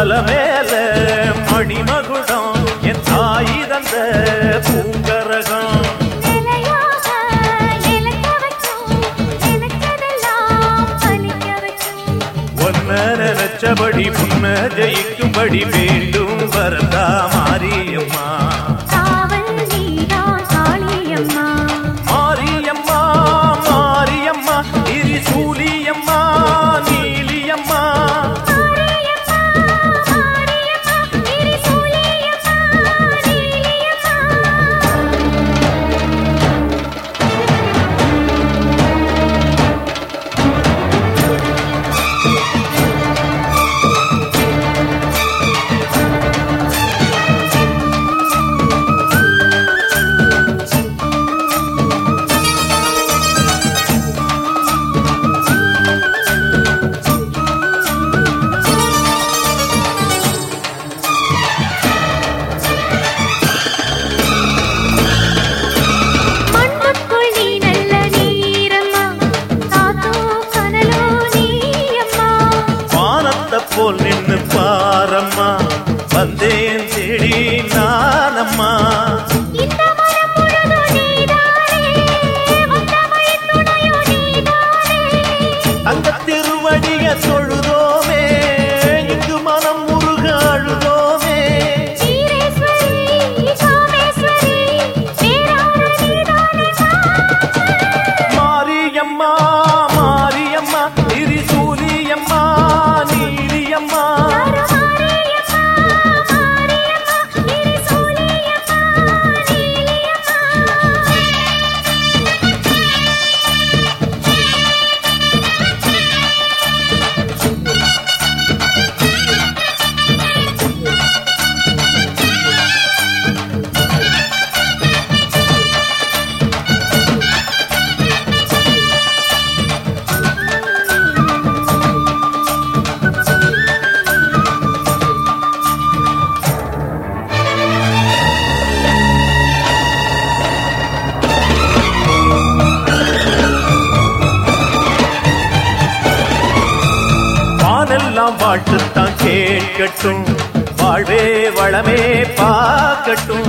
தலைமேல மணிமகுடம் என் தாய் தந்த பூங்கரகம். நினைச்சபடி புன்ன ஜெயிக்கும்படி வேண்டும். வரதா மாரியம்மா. போல் நின்று பா எல்லாம் வாழ்த்துத்தான் கேட்கட்டும். வாழ்வே வளமே பார்க்கட்டும்.